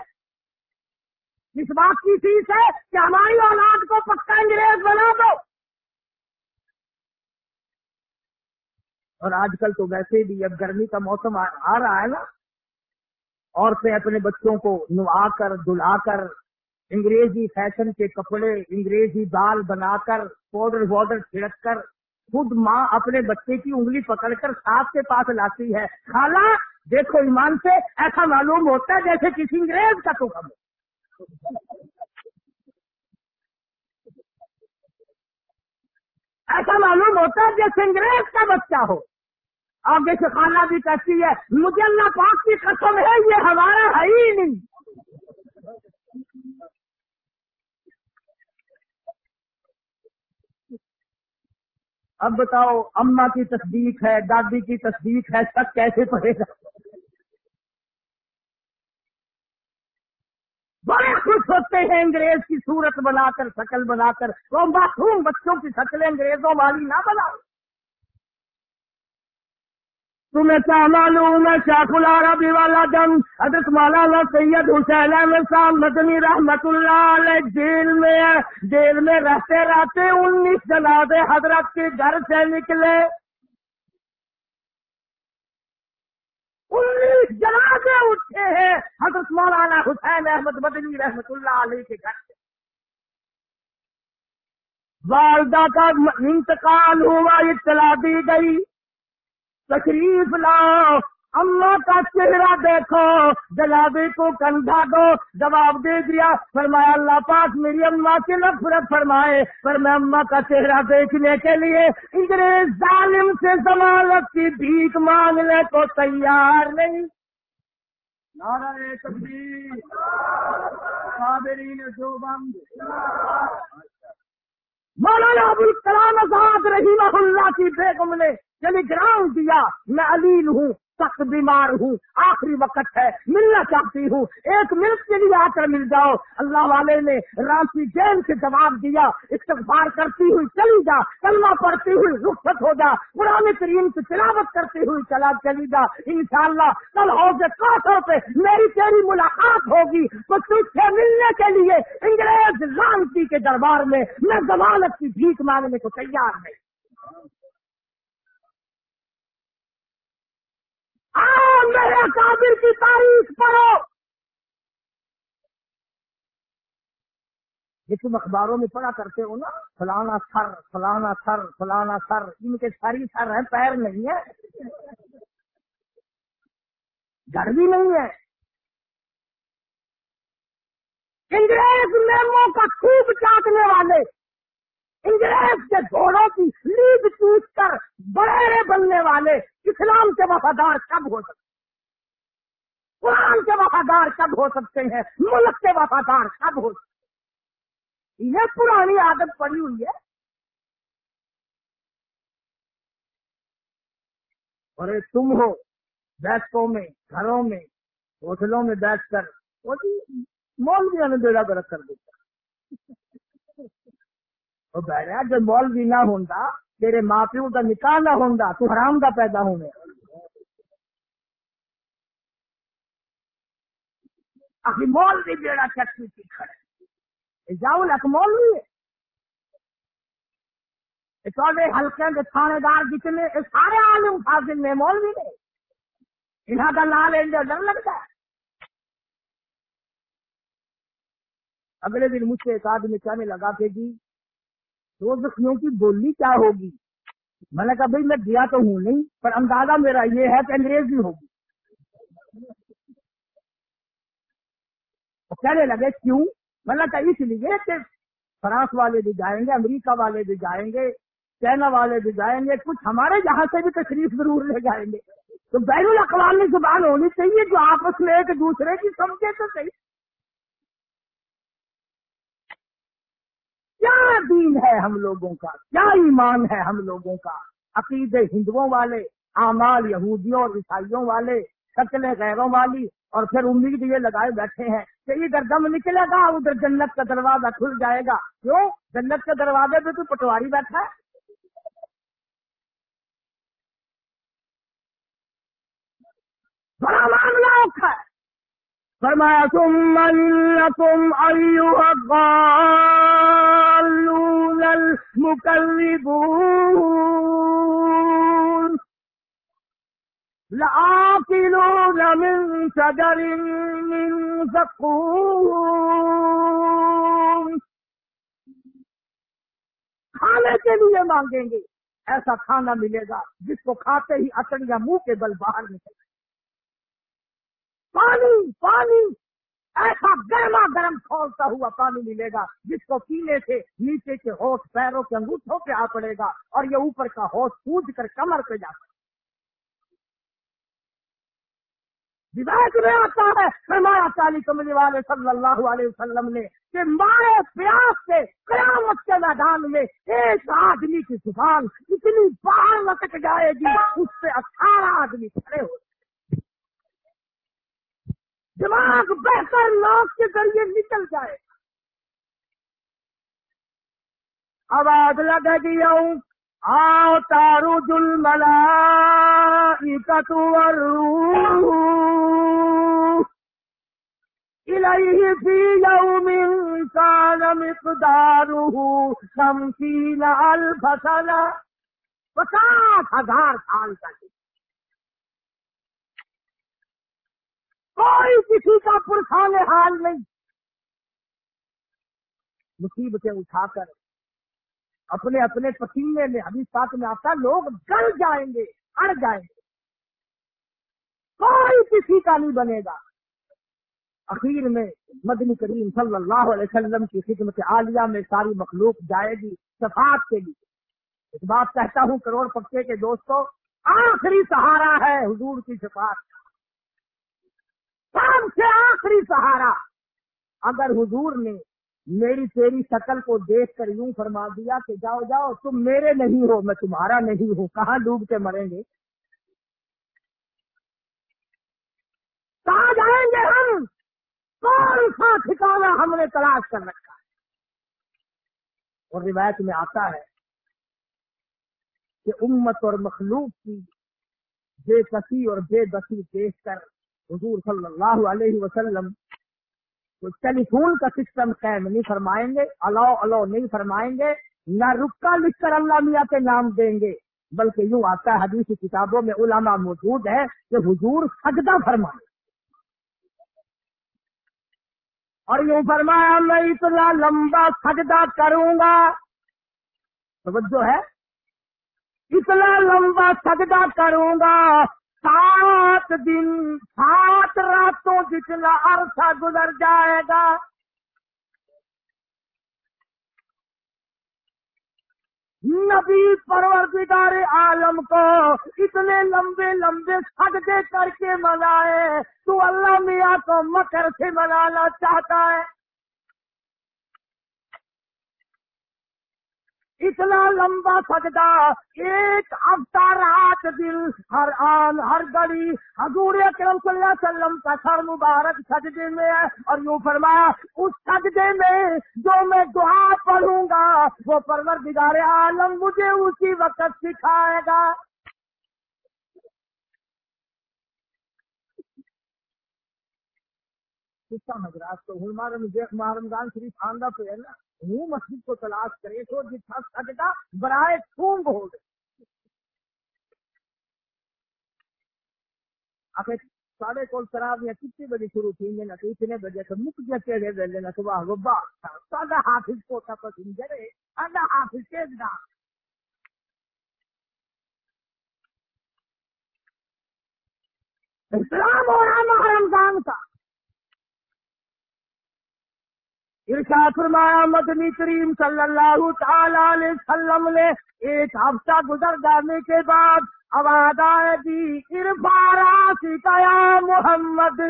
اس بات کی فیس ہے کہ ہماری اولاد کو پکا انگریز بنا دو۔ اور آج کل تو ویسے بھی اب گرمی کا موسم آ رہا ہے نا۔ عورتیں اپنے بچوں کو نوا کر دلا کر، انگریزی فیشن کے کپڑے، انگریزی دال بنا کر، پاؤڈر وارڈر چھڑک کر، خود ماں اپنے بچے کی انگلی پکڑ کر ساتھ کے پاس لاتی ہے۔ خالہ! دیکھو ایمان سے ایسا معلوم ہوتا ہے جیسے کسی انگریز کا تو کم ایسا معلوم ہوتا ہے جیسے انگریز کا بچہ ہو۔ آگے سے خانہ بھی کہتی ہے، مجھے اللہ پاک کی قسم ہے، یہ ہمارا ہے ہی نہیں۔ اب بتاؤ، اما کی تصدیق ہے، دادی کی تصدیق ہے، سب کیسے پڑے گا بڑے خوش ہوتے ہیں انگریز کی صورت بنا کر، شکل بنا کر، وہ معصوم بچوں کی شکلیں انگریزوں والی نہ بناؤ تمہیں کیا معلوم ہے شاخ العربی والا دم حضرت مولانا سید حسین احمد صاحب مدنی رحمت اللہ علیہ جیل میں جیل میں رہتے رہتے انیس جناب حضرت کے گھر سے نکلے۔ انیس جنازے اٹھے ہیں حضرت مولانا حسین احمد مدنی رحمت اللہ علیہ کے گھر سے۔ والدہ کا انتقال ہوا، اطلاع دی گئی۔ تشریف لاؤ اما کا چہرہ دیکھو جلابی کو کندھا دو، جواب دے دیا۔ فرمایا، اللہ پاک میری اما کی نفرت فرمائے۔ پر میں اما کا چہرہ دیکھنے کے لیے انگریز ظالم سے ضمانت کی بھیک مانگنے کو تیار نہیں۔ مولانا ابو الکلام آزاد رحیمہ اللہ کی بیگم نے یعنی ٹیلی گرام دیا، میں علیل ہوں۔ سخت بیمار ہوں، آخری وقت ہے، ملنا چاہتی ہوں۔ ایک منٹ کے لیے آ کر مل جاؤ۔ اللہ والے نے رانچی جیل سے جواب دیا، استغفار کرتی ہوئی چلی جا، کلمہ پڑھتی ہوئی رخصت ہو جا پرانے کریم سے تلاوت کرتی ہوئی چلا چلی جا۔ انشاءاللہ کل ہو کے پہ میری تیری ملاقات ہوگی۔ تو تجھ سے ملنے کے لیے انگریز رانچی کے دربار میں میں ضمانت کی بھیک مانگنے کو تیار نہیں۔ میرے کابر کی تاریخ پڑھو یہ تم اخباروں میں پڑھا کرتے ہو نا؟ فلانا سر فلانا سر فلانا سر۔ ان کے ساری سر ہے پیر نہیں ہے گھر بھی نہیں ہے انگریز میمو کا خوب چاٹنے والے۔ انگریز کے گھوڑوں کی لیڈ ٹوٹ کر بڑے بننے والے اسلام کے وفادار کب ہو سکتے قرآن کے وفادار کب ہو سکتے ہیں؟ ملک کے وفادار کب ہو سکتے یہ پرانی عادت پڑی ہوئی ہے۔ اور تم ہو، بیٹھوں میں، گھروں میں، ہوٹلوں میں بیٹھ کر، وہ جی، مولویوں نے بیڑا گرک کر دیتا۔ بہرا جو مولوی نہ ہوں تیرے ماں پیو کا نکاح نہ ہوں تو حرام کا پیدا ہونے۔ مولوی بیڑا چکی تھی جاؤ لک مولوی۔ ہے ہلکے کے تھانے دار جتنے سارے عالم فاضل نے مولوی نے۔ انہوں کا نا لینا ڈر لگتا ہے۔ اگلے دن مجھ سے ایک آدمی کہنے لگا کہ جی دو زخمیوں کی بولی کیا ہوگی؟ میں نے کہا بھائی میں دیا تو ہوں نہیں، پر اندازہ میرا یہ ہے کہ انگریزی ہوگی۔ کہنے لگے، کیوں؟ میں نے کہا اس لیے کہ فرانس والے بھی جائیں گے، امریکہ والے بھی جائیں گے، چائنا والے بھی جائیں گے، کچھ ہمارے یہاں سے بھی تشریف ضرور لے جائیں گے۔ تو بین الاقوامی زبان ہونی چاہیے جو آپس میں ایک دوسرے کی سمجھے تو صحیح۔ کیا دین ہے ہم لوگوں کا؟ کیا ایمان ہے ہم لوگوں کا؟ عقید ہندوؤں والے، اعمال یہودیوں اور عیسائیوں والے، شکلیں غیروں والی اور پھر امید یہ لگائے بیٹھے ہیں کہ ادھر دم نکلے گا، ادھر جنت کا دروازہ کھل جائے گا۔ کیوں؟ جنت کے دروازے پہ تو پٹواری بیٹھا ہے۔ بڑا معاملہ ہے۔ فرمایا ثم انكم ايها الضالون المكذبون لآكلون من شجر من زقوم کھانے کے لیے مانگیں گے، ایسا کھانا ملے گا جس کو کھاتے ہی اکڑیاں منہ کے بل باہر نکلے۔ پانی پانی۔ ایسا گرما گرم کھولتا ہوا پانی ملے گا، جس کو پینے سے نیچے کے ہوش، پیروں کے انگوٹھوں پہ آ پڑے گا اور یہ اوپر کا ہوش پوج کر کمر پہ جاتا روایت میں آتا ہے، فرمایا چالی کملی والے صلی اللہ علیہ وسلم نے، کہ مارے پیاس سے قیامت کے میدان میں ایک آدمی کی زبان اتنی باہر لٹک جائے گی، اس سے اٹھارہ آدمی کھڑے ہو دماغ بہتر ناک کے ذریعے نکل جائے آواز لگا دیا ہوں آؤ تارو جل ملا فی یوم کان مقدارہ خمسین الف سنہ۔ پچاس ہزار سال کا کوئی کسی کا پرسان حال نہیں۔ مصیبتیں اٹھا کر اپنے اپنے پسینے میں ابھی ساتھ میں آتا لوگ گل جائیں گے، اڑ جائیں گے۔ کوئی کسی کا نہیں بنے گا۔ اخیر میں مدنی کریم صلی اللہ علیہ وسلم کی خدمت عالیہ میں ساری مخلوق جائے گی، صفات کے لیے۔ اس بات کہتا ہوں کروڑ پکے کے دوستوں آخری سہارا ہے حضور کی صفات سب سے آخری سہارا۔ اگر حضور نے میری تیری شکل کو دیکھ کر یوں فرما دیا کہ جاؤ جاؤ، تم میرے نہیں ہو، میں تمہارا نہیں ہوں، کہاں ڈوب کے مریں گے؟ کہاں جائیں گے ہم؟ کون سا ٹھکانا ہم نے تلاش کر رکھا اور روایت میں آتا ہے کہ امت اور مخلوق کی بے کسی اور بے بسی دیکھ کر حضور صلی اللہ علیہ وسلم ٹیلی فون کا سسٹم قائم نہیں فرمائیں گے الاؤ الاؤ نہیں فرمائیں گے، نہ رکا لکھ کر اللہ میاں کے نام دیں گے۔ بلکہ یوں آتا ہے، حدیث کتابوں میں علماء موجود ہے کہ حضور سجدہ فرمائے اور یوں فرمایا، میں اتنا لمبا سجدہ کروں گا۔ توجہ ہے۔ اتنا لمبا سجدہ کروں گا۔ سات دن، سات راتوں جتنا عرصہ گزر جائے گا۔ نبی پروردگار عالم کو اتنے لمبے لمبے سجدے کر کے منائے تو اللہ میاں کو مکر سے منانا چاہتا ہے۔ اتنا لمبا سجدہ، ایک ہفتہ رات دل، ہر آن، ہر گڑی، حضور اکرم صلی اللہ علیہ وسلم کا سر مبارک سجدے میں ہے۔ اور یوں فرمایا اس سجدے میں جو میں دعا پڑھوں گا، وہ پروردگار عالم مجھے اسی وقت سکھائے گا۔ محرم محرم رمضان شریف آندہ پہ ہے نا۔ وہ مسجد کو تلاش کرے تو جتنا سجدہ برائے تھوم ہو گئے۔ آخر ساڑھے کو شراب یا کتنے بجے شروع تھی میں نہ اتنے بجے تو مک گیا چہرے دے لینا تو واہ، وہ بات سادہ حافظ کو تھا پسند جڑے سادہ حافظ کے دا اسلام ہو رہا رمضان کا۔ ارشاد فرمایا، مدنی کریم صلی اللہ تعالی علیہ وسلم نے ایک ہفتہ گزر جانے کے بعد آواز آئے گی ارفارا سکھایا محمد۔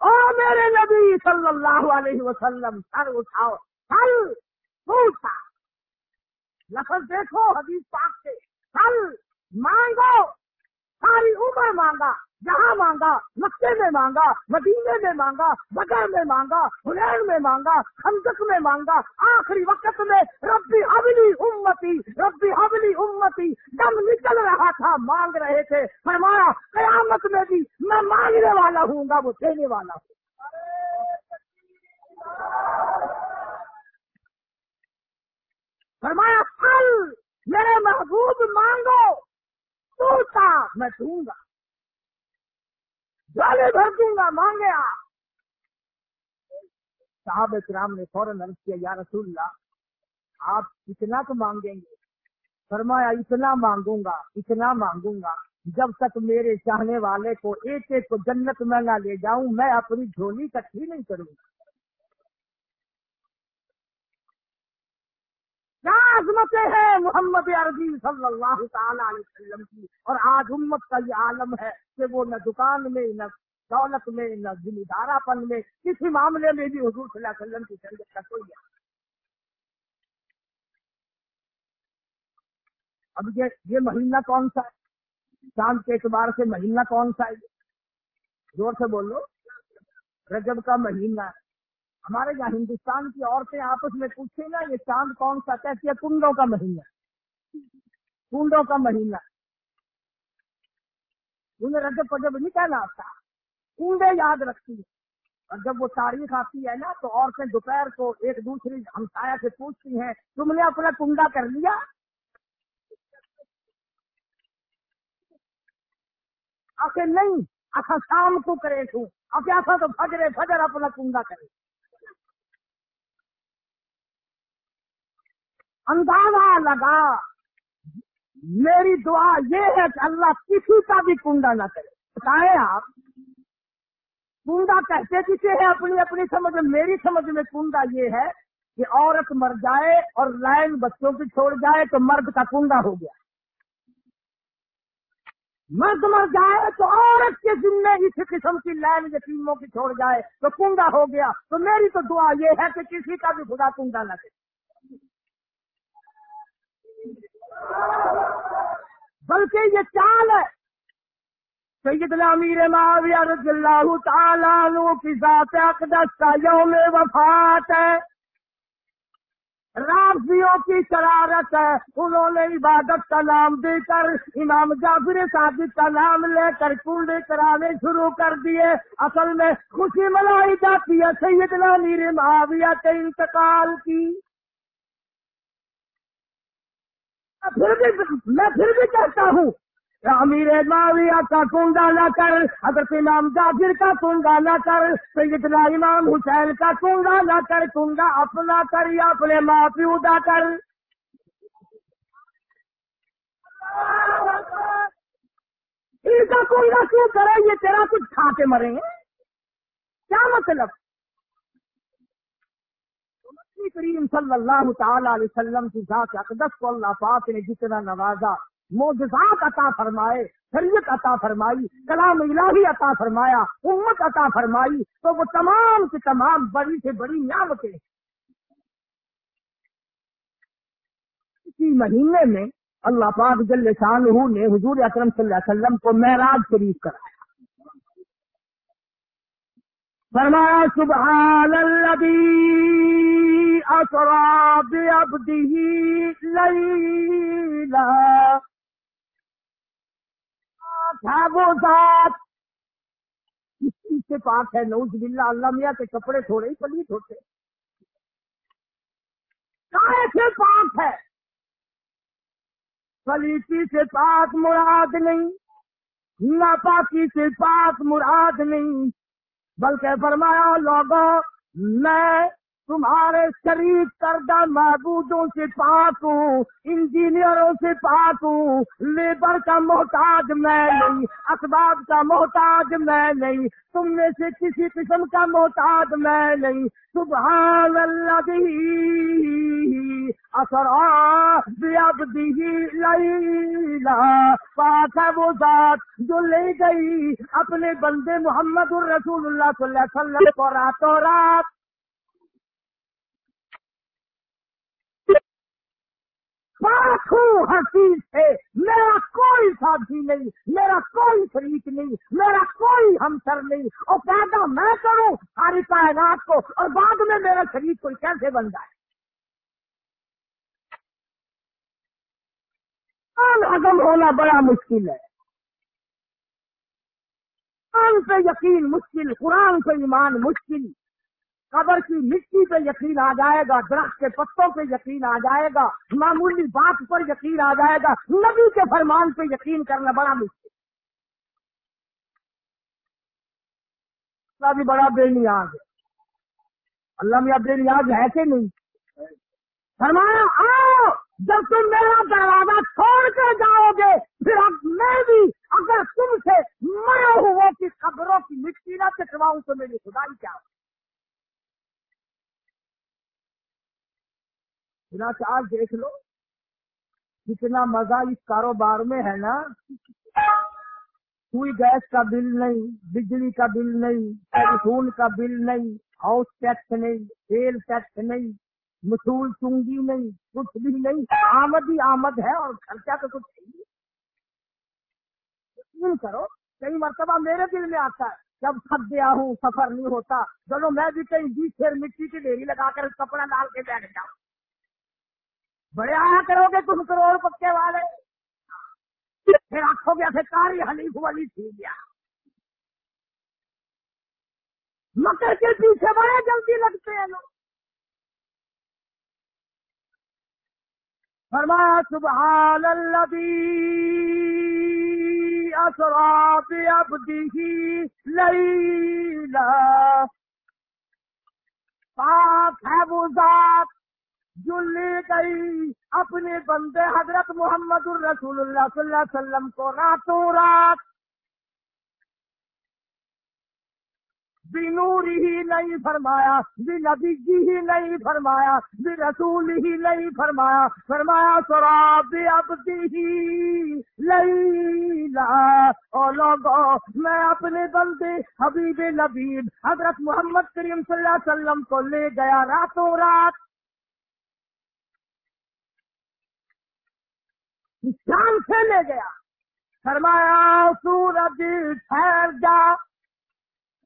او میرے نبی صلی اللہ علیہ وسلم، سر اٹھاؤ سل پوچھا لفظ دیکھو، حدیث پاک سے۔ سل مانگو۔ ساری عمر مانگا، جہاں مانگا، مکے میں مانگا، مدینے میں مانگا، بدر میں مانگا حلین میں مانگا، خندق میں مانگا، آخری وقت میں ربی حبلی امتی، ربی حبلی امتی، دم نکل رہا تھا، مانگ رہے تھے۔ فرمایا، قیامت میں بھی میں مانگنے والا ہوں گا، وہ دینے والا ہوں۔ فرمایا، پھل میرے محبوب مانگو۔ تو میں دوں گا۔ جالے بھر دوں گا، مانگے آپ صاحب کرام نے فوراً عرض کیا، یا رسول اللہ، آپ کتنا تو مانگیں گے۔ فرمایا، اتنا مانگوں گا، اتنا مانگوں گا۔ جب تک میرے چاہنے والے کو ایک ایک کو جنت میں نہ لے جاؤں، میں اپنی جھولی کٹھی نہیں کروں گا۔ کیا عظمتیں ہیں محمد عربی صلی اللہ تعالی علیہ وسلم کی۔ اور آج امت کا یہ عالم ہے کہ وہ نہ دکان میں، نہ دولت میں، نہ ذمہ دارا پن میں، کسی معاملے میں بھی حضور صلی اللہ علیہ وسلم کی شریعت کا کوئی ہے۔ اب یہ یہ مہینہ کون سا ہے؟ چاند کے اعتبار سے مہینہ کون سا ہے؟ زور سے بولو۔ رجب کا مہینہ ہے۔ ہمارے یہاں ہندوستان کی عورتیں آپس میں پوچھیں نا یہ چاند کون سا کہتی ہے؟ کنڈوں کا مہینہ۔ کنڈوں کا مہینہ۔ انہیں رجب پجب نہیں کہنا آتا کنڈے یاد رکھتی ہے۔ اور جب وہ تاریخ آتی ہے نا، تو عورتیں دوپہر کو ایک دوسری ہمسایا سے پوچھتی ہیں، تم نے اپنا کنڈا کر لیا؟ آخر نہیں اچھا شام کو کرے تھوں اب ایسا تو فجرے فجر اپنا کنڈا کرے اندازہ لگا۔ میری دعا یہ ہے کہ اللہ کسی کا بھی کنڈا نہ کرے۔ بتائیں آپ، کنڈا کہتے کسے ہے اپنی اپنی سمجھ میں؟ میری سمجھ میں کنڈا یہ ہے کہ عورت مر جائے اور لائن بچوں کی چھوڑ جائے تو مرد کا کنڈا ہو گیا۔ مرد مر جائے تو عورت کے ذمے اس قسم کی لائن یتیموں کی چھوڑ جائے تو کنڈا ہو گیا۔ تو میری تو دعا یہ ہے کہ کسی کا بھی خدا کنڈا نہ کرے۔ بلکہ یہ چال ہے۔ سیدنا امیر معاویہ رضی اللہ تعالیٰ عنہ کی ذات اقدس کا یوم وفات ہے۔ رافضیوں کی شرارت ہے۔ انہوں نے عبادت کا نام دے کر امام جعفر صادق کا نام لے کر کنڈے کرانے شروع کر دیے۔ اصل میں خوشی منائی جاتی ہے سیدنا امیر معاویہ کے انتقال کی۔ پھر بھی میں پھر بھی کہتا ہوں امیر معاویہ کا کنڈا نہ کر، حضرت امام جافر کا کنڈا نہ کر، سیدنا امام حسین کا کنڈا نہ کر کنڈا اپنا کر یا اپنے ماں پیو دا کر۔ کا کیوں کرے؟ یہ تیرا کچھ کھا کے مریں گے کیا مطلب؟ کریم صلی اللہ تعالی علیہ وسلم کی ذات اقدس کو اللہ پاک نے جتنا نوازا موجزات عطا فرمائے، شریعت عطا فرمائی، کلام الہی عطا فرمایا، امت عطا فرمائی، تو وہ تمام کے تمام بڑی سے بڑی نعمتیں اسی مہینے میں اللہ پاک جل شاہ نے حضور اکرم صلی اللہ علیہ وسلم کو معراج شریف کرایا۔ فرمایا سبحان الذي اسرا بعبده ليلا تھا وہ ذات۔ سے پاک ہے نوز باللہ، اللہ میاں کے کپڑے تھوڑے ہی پلیت ہوتے کائے سے پاک ہے۔ پلیتی سے پاک مراد نہیں، ناپاکی سے پاک مراد نہیں۔ بلکہ فرمایا لوگوں میں تمہارے شریف کردہ معبودوں سے پاک ہوں، انجینئروں سے پاک ہوں، لیبر کا محتاج میں نہیں، اسباب کا محتاج میں نہیں، تم میں سے کسی قسم کا محتاج میں نہیں، سبحان اللہ اثر لیلا پاک ہے وہ ذات جو لے گئی اپنے بندے محمد الرسول اللہ صلی اللہ علیہ وسلم کو راتوں رات۔ ہر چیز سے میرا کوئی ساتھی نہیں، میرا کوئی شریک نہیں، میرا کوئی ہمسر نہیں۔ اور پیدا میں کروں، ساری کائنات کو، اور بعد میں میرا شریک کوئی کیسے بن جائے؟ عدم ہونا بڑا مشکل ہے۔ قرآن پہ یقین مشکل، قرآن پہ ایمان مشکل۔ قبر کی مٹی پہ یقین آ جائے گا، درخت کے پتوں پہ یقین آ جائے گا، معمولی بات پر یقین آ جائے گا۔ نبی کے فرمان پہ یقین کرنا بڑا مشکل۔ بھی بڑا بے نیاز ہے۔ اللہ میں بے نیاز ہے کہ نہیں؟ فرمایا، آؤ! جب تم میرا دروازہ چھوڑ کے جاؤ گے، پھر اب میں بھی اگر تم سے مرے ہو کی خبروں کی مٹی نہ چکواؤں تو میری خدائی کیا ہو آج دیکھ لو، کتنا مزہ اس کاروبار میں ہے نا۔ کوئی گیس کا بل نہیں، بجلی کا بل نہیں، ٹیلی فون کا بل نہیں، ہاؤس ٹیکس نہیں سیل ٹیکس نہیں۔ مصول چنگی نہیں، کچھ بھی نہیں، آمد ہی آمد ہے اور خرچہ تو کچھ نہیں کرو، کئی مرتبہ میرے دل میں آتا ہے، جب تھک گیا ہوں، سفر نہیں ہوتا چلو میں بھی کہیں بیس شیر مٹی کی ڈیری لگا کر کپڑا ڈال کے بیٹھ جاؤں۔ بڑے آیا کرو گے تم کروڑ پکے والے۔ پھر آخو گیا پھر کاری حلیف والی تھی گیا۔ مکر کے پیچھے بڑے جلدی لگتے ہیں لوگ۔ فرمایا سبحان الذي اسرا بعبده ليلا. پاک ہے وہ ذات جو لے گئی اپنے بندے حضرت محمد الرسول اللہ صلی اللہ علیہ وسلم کو راتوں رات نور ہی نہیں فرمایا بھی نبی جی ہی نہیں فرمایا رسول ہی نہیں فرمایا فرمایا سراب اب ہی لا اور لوگوں میں اپنے بندے حبیب نبیب حضرت محمد کریم صلی اللہ علیہ وسلم کو لے گیا راتوں رات۔ جان سے لے گیا۔ فرمایا، سورج ٹھہر جا۔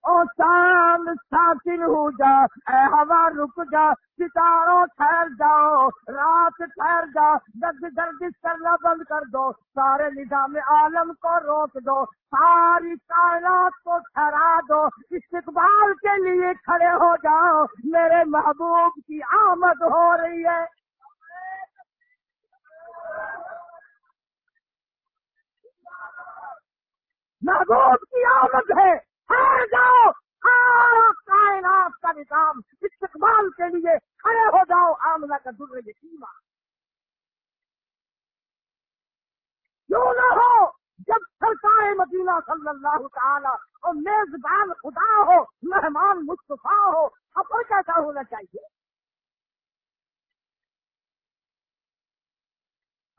او چاند ساکن ہو جا، اے ہوا رک جا، ستاروں ٹھہر جاؤ، رات ٹھہر جا گرد گردش کرنا بند کر دو، سارے نظام عالم کو روک دو، ساری کائنات کو ٹھہرا دو، استقبال کے لیے کھڑے ہو جاؤ، میرے محبوب کی آمد ہو رہی ہے۔ محبوب کی آمد ہے۔ جاؤ کائنات کا نظام استقبال کے لیے کھڑے ہو جاؤ آمنا کا در یقینا کیوں نہ ہو، جب سرکار مدینہ صلی اللہ تعالی اور میزبان خدا ہو، مہمان مصطفیٰ ہو سفر کیسا ہونا چاہیے؟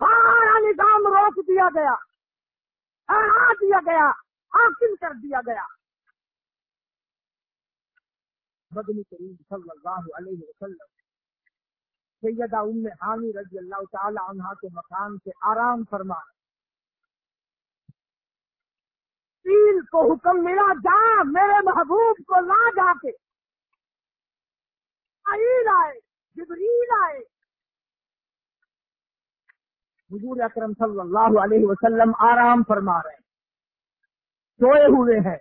سارا نظام روک دیا گیا، ہرا دیا گیا حاصل کر دیا گیا۔ مدنی کریم صلی اللہ علیہ وسلم، سیدہ ام حامی رضی اللہ تعالی عنہ کے مکان سے آرام فرما تیل کو حکم ملا، جا میرے محبوب کو لا جا کے۔ آئیل آئے، جبریل آئے۔ حضور اکرم صلی اللہ علیہ وسلم آرام فرما رہے ہیں، سوئے ہوئے ہیں۔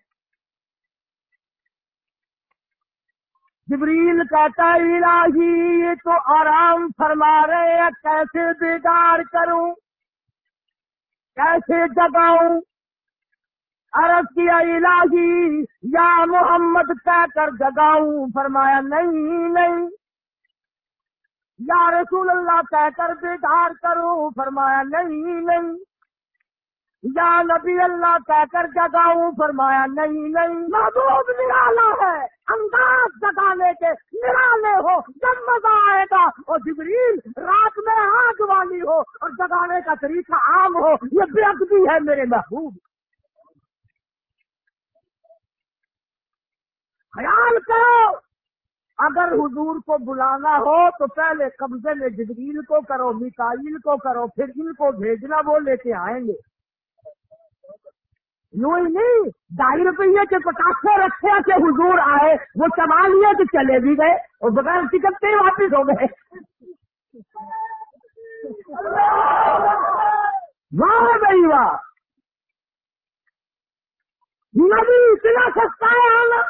جبریل کہتا الہی یہ تو آرام فرما رہے ہیں، کیسے بیدار کروں؟ کیسے جگاؤں؟ عرض کیا الہی، یا محمد کہہ کر جگاؤں؟ فرمایا، نہیں نہیں۔ یا رسول اللہ کہہ کر بیدار کروں؟ فرمایا، نہیں نہیں۔ یا نبی اللہ کہہ کر جگاؤں فرمایا، نہیں نہیں، محبوب نرالا ہے، انداز جگانے کے نرالے ہو، جب مزہ آئے گا۔ اور جبریل رات میں آگ والی ہو اور جگانے کا طریقہ عام ہو، یہ بے بھی ہے میرے محبوب۔ خیال کرو، اگر حضور کو بلانا ہو تو پہلے قبضے میں جبریل کو کرو، میکائیل کو کرو، پھر ان کو بھیجنا، وہ لے کے آئیں گے۔ یوں ہی نہیں ڈھائی روپیے کے پٹاخے رکھے سے حضور آئے، وہ چبا لیے تو چلے بھی گئے اور بغیر ٹکٹ کے واپس ہو گئے۔ واہ بھائی واہ۔ نبی اتنا سستا ہے آنا۔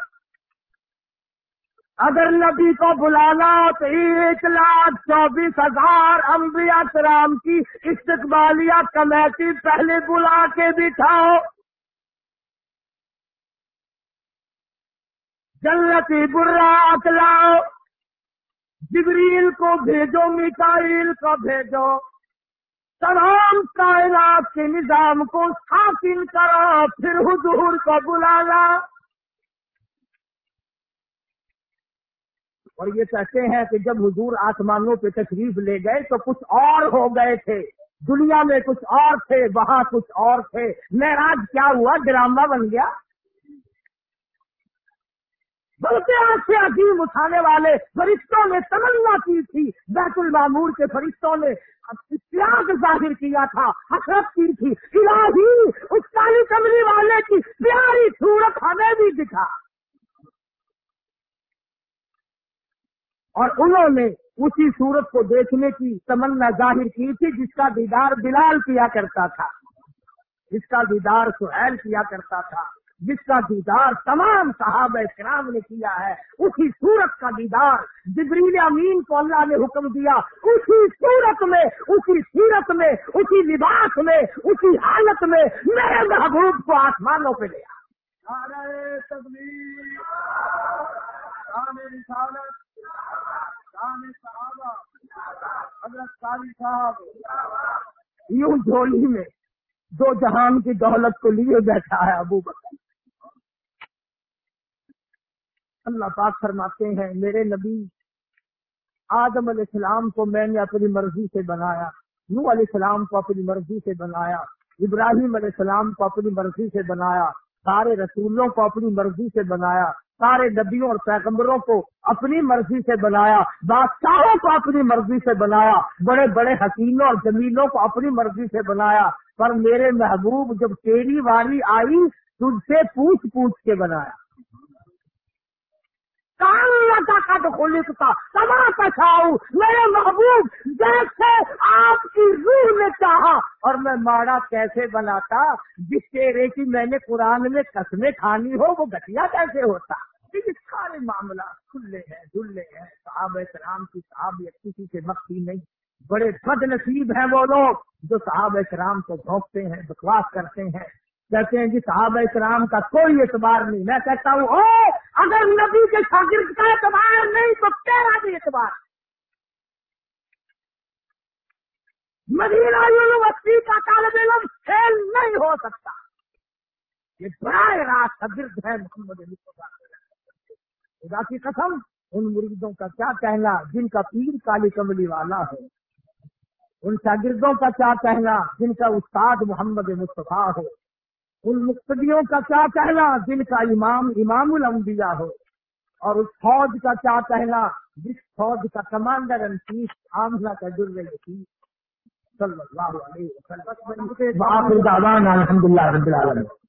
اگر نبی کو بلانا تو ایک لاکھ چوبیس ہزار انبیاء کرام کی استقبالیہ کمیٹی پہلے بلا کے بٹھاؤ۔ جنتی برات لاؤ جبریل کو بھیجو، میکائیل کو بھیجو۔ تمام کائنات کے نظام کو حاصل کرو، پھر حضور کو بلانا۔ اور یہ کہتے ہیں کہ جب حضور آسمانوں پہ تشریف لے گئے تو کچھ اور ہو گئے تھے۔ دنیا میں کچھ اور تھے، وہاں کچھ اور تھے۔ میراج کیا ہوا؟ ڈرامہ بن گیا۔ بڑے سے عظیم اٹھانے والے فرشتوں نے تمنا کی تھی۔ بیت المامور کے فرشتوں نے پیاگ ظاہر کیا تھا، حسرت کی تھی۔ الہی، اس کالی کمری والے کی پیاری صورت ہمیں بھی دکھا۔ اور انہوں نے اسی صورت کو دیکھنے کی تمنا ظاہر کی تھی، جس کا دیدار بلال کیا کرتا تھا۔ جس کا دیدار سہیل کیا کرتا تھا۔ جس کا دیدار تمام صحابہ کرام نے کیا ہے اسی صورت کا دیدار جبریل امین کو اللہ نے حکم دیا اسی صورت میں اسی سیرت میں اسی لباس میں اسی حالت میں میرے محبوب کو آسمانوں پہ لیا۔ یوں جھولی میں دو جہان کی دولت کو لیے بیٹھا ہے ابو بکر۔ اللہ پاک فرماتے ہیں، میرے نبی، آدم علیہ السلام کو میں نے اپنی مرضی سے بنایا نو علیہ السلام کو اپنی مرضی سے بنایا، ابراہیم علیہ السلام کو اپنی مرضی سے بنایا، سارے رسولوں کو اپنی مرضی سے بنایا، سارے نبیوں اور پیغمبروں کو اپنی مرضی سے بنایا، بادشاہوں کو اپنی مرضی سے بنایا، بڑے بڑے حکیموں اور زمینوں کو اپنی مرضی سے بنایا، پر میرے محبوب جب تیری والی آئی، تجھ سے پوچھ پوچھ کے بنایا۔ کا تو خلکتا تمام میرے محبوب، جیسے آپ کی روح نے چاہا۔ اور میں ماڑا کیسے بناتا؟ جس چہرے کی میں نے قرآن میں قسمیں کھانی ہو وہ گٹیا کیسے ہوتا؟ سارے معاملات کھلے ہیں دھلے ہیں۔ صحابہ کرام کی صاحب کسی سے مختی نہیں۔ بڑے بد نصیب ہیں وہ لوگ جو صحابہ کرام کو بھونکتے ہیں، بکواس کرتے ہیں۔ کہتے ہیں جی صحابہ کرام کا کوئی اعتبار نہیں۔ میں کہتا ہوں او اگر نبی کے شاگرد کا اعتبار نہیں تو تیرا بھی اعتبار۔ مدینہ یونیورسٹی کا طالب علم فیل نہیں ہو سکتا۔ یہ براہ راست شاگرد ہے محمد خدا کی قسم، ان مریدوں کا کیا کہنا؟ جن کا پیر کالی کملی والا ہے۔ ان شاگردوں کا کیا کہنا؟ جن کا استاد محمد مصطفیٰ ہو ان مقتدیوں کا کیا کہنا؟ جن کا امام امام الانبیاء ہو۔ اور اس فوج کا کیا کہنا؟ جس فوج کا کمانڈر ان چیف آملہ کا جر رہی تھی صلی اللہ علیہ وسلم۔ الحمد للہ رب العالمین۔